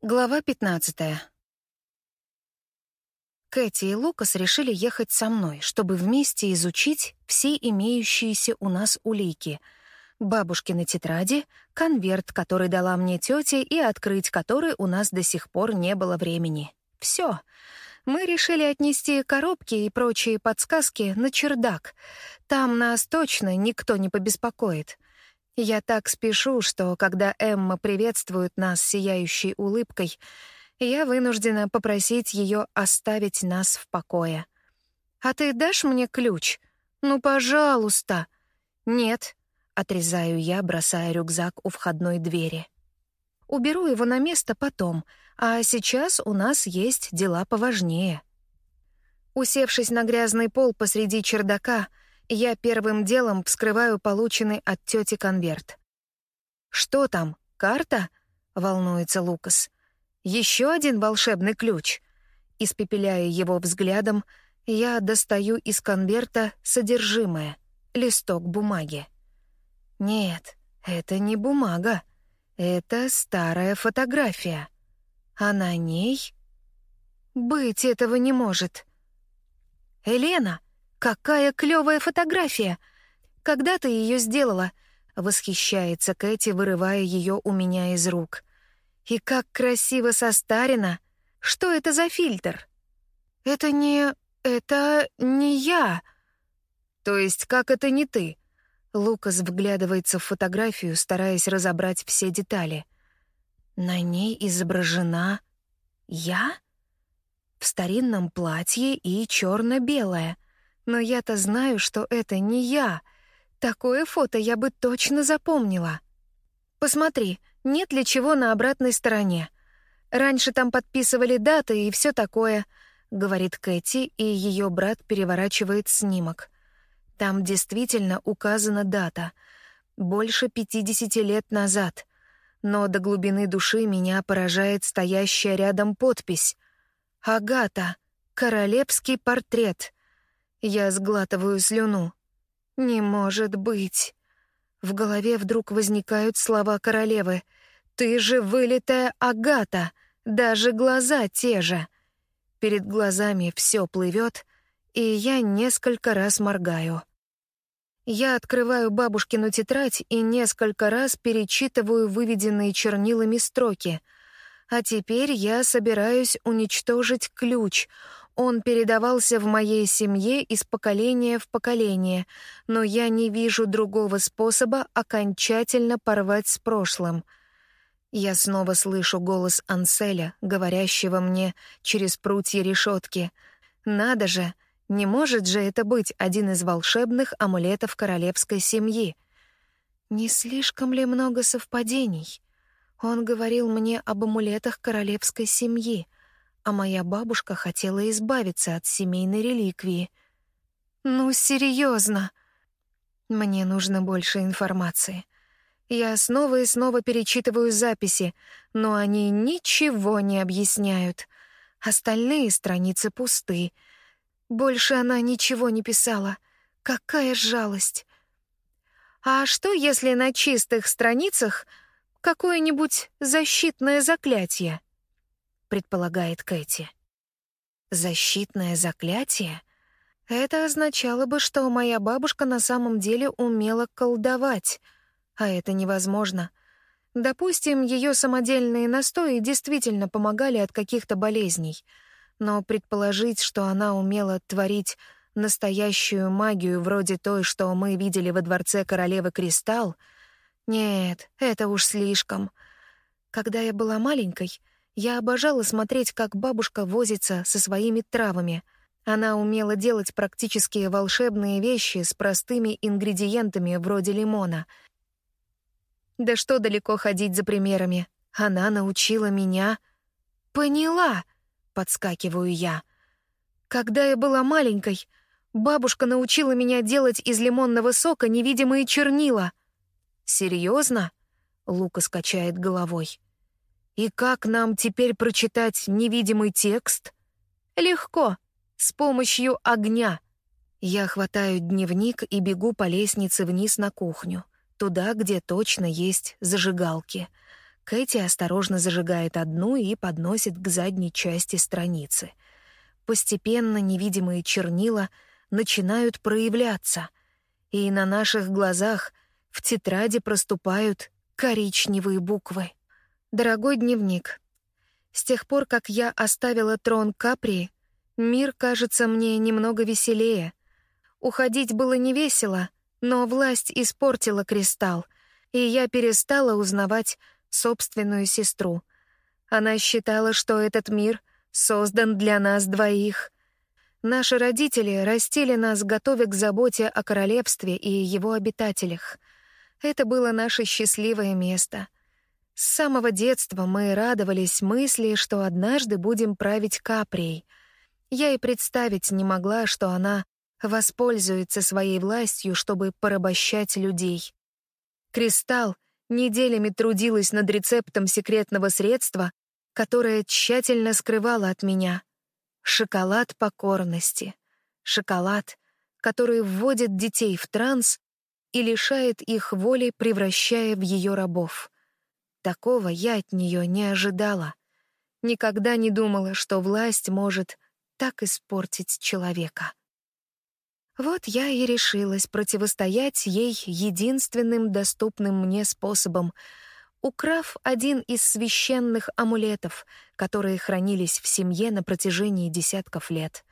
Глава 15. Кэти и Лукас решили ехать со мной, чтобы вместе изучить все имеющиеся у нас улики. Бабушкины тетради, конверт, который дала мне тетя, и открыть который у нас до сих пор не было времени. Все. Мы решили отнести коробки и прочие подсказки на чердак. Там нас точно никто не побеспокоит. Я так спешу, что когда Эмма приветствует нас сияющей улыбкой, я вынуждена попросить ее оставить нас в покое. «А ты дашь мне ключ? Ну, пожалуйста!» «Нет», — отрезаю я, бросая рюкзак у входной двери. Уберу его на место потом, а сейчас у нас есть дела поважнее. Усевшись на грязный пол посреди чердака, я первым делом вскрываю полученный от тети конверт. «Что там? Карта?» — волнуется Лукас. «Еще один волшебный ключ». Испепеляя его взглядом, я достаю из конверта содержимое — листок бумаги. Нет, это не бумага. Это старая фотография. А на ней... Быть этого не может. «Елена!» «Какая клевая фотография! Когда ты ее сделала?» — восхищается Кэти, вырывая ее у меня из рук. «И как красиво состарено! Что это за фильтр?» «Это не... это не я!» «То есть как это не ты?» Лукас вглядывается в фотографию, стараясь разобрать все детали. На ней изображена... я? В старинном платье и черно белое — но я-то знаю, что это не я. Такое фото я бы точно запомнила. Посмотри, нет ли чего на обратной стороне. Раньше там подписывали даты и все такое, говорит Кэти, и ее брат переворачивает снимок. Там действительно указана дата. Больше 50 лет назад. Но до глубины души меня поражает стоящая рядом подпись. «Агата. Королевский портрет». Я сглатываю слюну. «Не может быть!» В голове вдруг возникают слова королевы. «Ты же вылитая Агата! Даже глаза те же!» Перед глазами все плывет, и я несколько раз моргаю. Я открываю бабушкину тетрадь и несколько раз перечитываю выведенные чернилами строки. А теперь я собираюсь уничтожить ключ — он передавался в моей семье из поколения в поколение, но я не вижу другого способа окончательно порвать с прошлым. Я снова слышу голос Анселя, говорящего мне через прутья решетки. «Надо же! Не может же это быть один из волшебных амулетов королевской семьи!» Не слишком ли много совпадений? Он говорил мне об амулетах королевской семьи — а моя бабушка хотела избавиться от семейной реликвии. Ну, серьезно. Мне нужно больше информации. Я снова и снова перечитываю записи, но они ничего не объясняют. Остальные страницы пусты. Больше она ничего не писала. Какая жалость. А что, если на чистых страницах какое-нибудь защитное заклятие? Предполагает Кэти. Защитное заклятие? Это означало бы, что моя бабушка на самом деле умела колдовать, а это невозможно. Допустим, ее самодельные настои действительно помогали от каких-то болезней, но предположить, что она умела творить настоящую магию вроде той, что мы видели во дворце королевы Кристалл, нет, это уж слишком. Когда я была маленькой, я обожала смотреть, как бабушка возится со своими травами. Она умела делать практически волшебные вещи с простыми ингредиентами вроде лимона. Да что далеко ходить за примерами. Она научила меня... «Поняла!» — подскакиваю я. «Когда я была маленькой, бабушка научила меня делать из лимонного сока невидимые чернила». «Серьезно?» — Лука скачает головой. И как нам теперь прочитать невидимый текст? Легко, с помощью огня. Я хватаю дневник и бегу по лестнице вниз на кухню, туда, где точно есть зажигалки. Кэти осторожно зажигает одну и подносит к задней части страницы. Постепенно невидимые чернила начинают проявляться, и на наших глазах в тетради проступают коричневые буквы. Дорогой дневник. С тех пор, как я оставила трон Капри, мир кажется мне немного веселее. Уходить было не весело, но власть испортила кристалл, и я перестала узнавать собственную сестру. Она считала, что этот мир создан для нас двоих. Наши родители растили нас, готовя к заботе о королевстве и его обитателях. Это было наше счастливое место. С самого детства мы радовались мысли, что однажды будем править Каприей. Я и представить не могла, что она воспользуется своей властью, чтобы порабощать людей. Кристалл неделями трудилась над рецептом секретного средства, которое тщательно скрывало от меня. Шоколад покорности. Шоколад, который вводит детей в транс и лишает их воли, превращая в ее рабов. Такого я от нее не ожидала. Никогда не думала, что власть может так испортить человека. Вот я и решилась противостоять ей единственным доступным мне способом, украв один из священных амулетов, которые хранились в семье на протяжении десятков лет.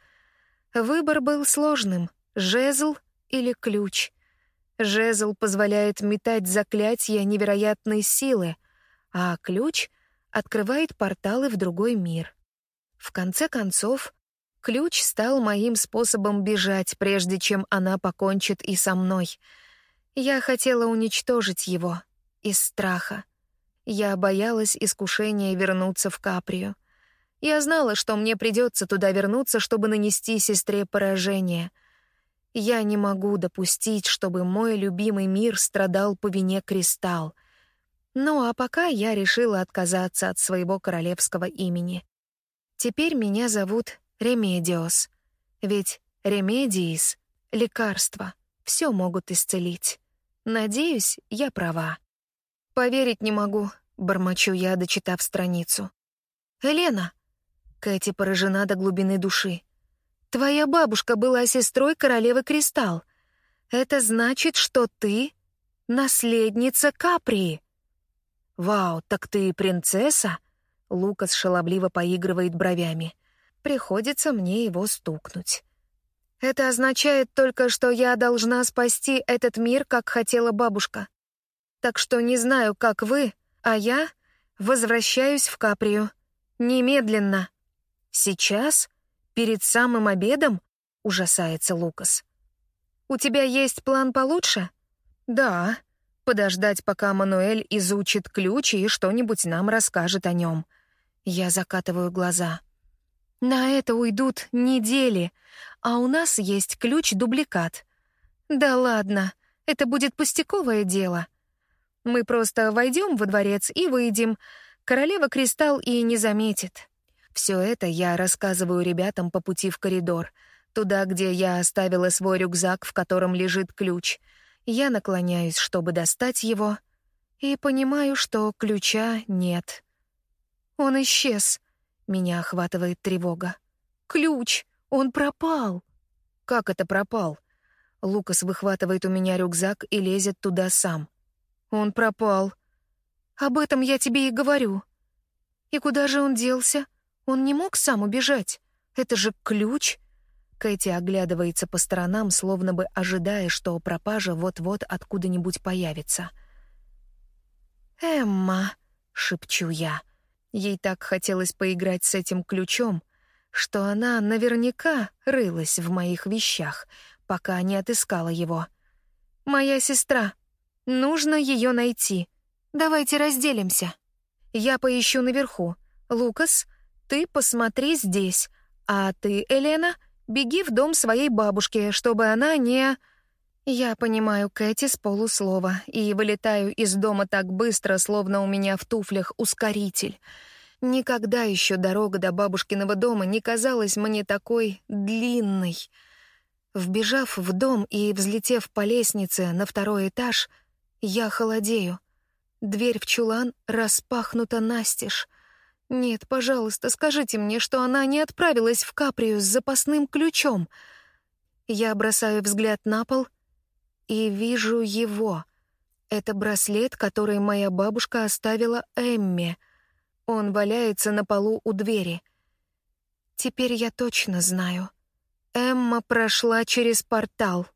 Выбор был сложным — жезл или ключ. Жезл позволяет метать заклятия невероятной силы, а ключ открывает порталы в другой мир. В конце концов, Ключ стал моим способом бежать, прежде чем она покончит и со мной. Я хотела уничтожить его из страха. Я боялась искушения вернуться в Каприю. Я знала, что мне придется туда вернуться, чтобы нанести сестре поражение. Я не могу допустить, чтобы мой любимый мир страдал по вине Кристалл. Ну а пока я решила отказаться от своего королевского имени. Теперь меня зовут Ремедиос. Ведь remedies — лекарства, все могут исцелить. Надеюсь, я права. Поверить не могу, бормочу я, дочитав страницу. Елена, Кэти поражена до глубины души. Твоя бабушка была сестрой королевы Кристалл. Это значит, что ты наследница Каприи. Вау, так ты принцесса? Лукас шаловливо поигрывает бровями. Приходится мне его стукнуть. Это означает только, что я должна спасти этот мир, как хотела бабушка. Так что не знаю, как вы, а я возвращаюсь в Каприю. Немедленно. Сейчас? Перед самым обедом? Ужасается Лукас. У тебя есть план получше? Да. Подождать, пока Мануэль изучит ключ и что-нибудь нам расскажет о нем. Я закатываю глаза. На это уйдут недели, а у нас есть ключ-дубликат. Да ладно, это будет пустяковое дело. Мы просто войдем во дворец и выйдем. Королева Кристалл и не заметит. Все это я рассказываю ребятам по пути в коридор, туда, где я оставила свой рюкзак, в котором лежит ключ. Я наклоняюсь, чтобы достать его, и понимаю, что ключа нет. Он исчез. Меня охватывает тревога. «Ключ! Он пропал!» «Как это пропал?» Лукас выхватывает у меня рюкзак и лезет туда сам. «Он пропал!» «Об этом я тебе и говорю!» «И куда же он делся? Он не мог сам убежать? Это же ключ!» Кэти оглядывается по сторонам, словно бы ожидая, что пропажа вот-вот откуда-нибудь появится. «Эмма!» — шепчу я — Ей так хотелось поиграть с этим ключом, что она наверняка рылась в моих вещах, пока не отыскала его. «Моя сестра. Нужно ее найти. Давайте разделимся. Я поищу наверху. Лукас, ты посмотри здесь, а ты, Елена, беги в дом своей бабушки, чтобы она не...» Я понимаю Кэти с полуслова и вылетаю из дома так быстро, словно у меня в туфлях ускоритель — Никогда еще дорога до бабушкиного дома не казалась мне такой длинной. Вбежав в дом и взлетев по лестнице на второй этаж, я холодею. Дверь в чулан распахнута настежь. Нет, пожалуйста, скажите мне, что она не отправилась в Каприю с запасным ключом. Я бросаю взгляд на пол и вижу его. Это браслет, который моя бабушка оставила Эмме. Он валяется на полу у двери. Теперь я точно знаю. Эмма прошла через портал.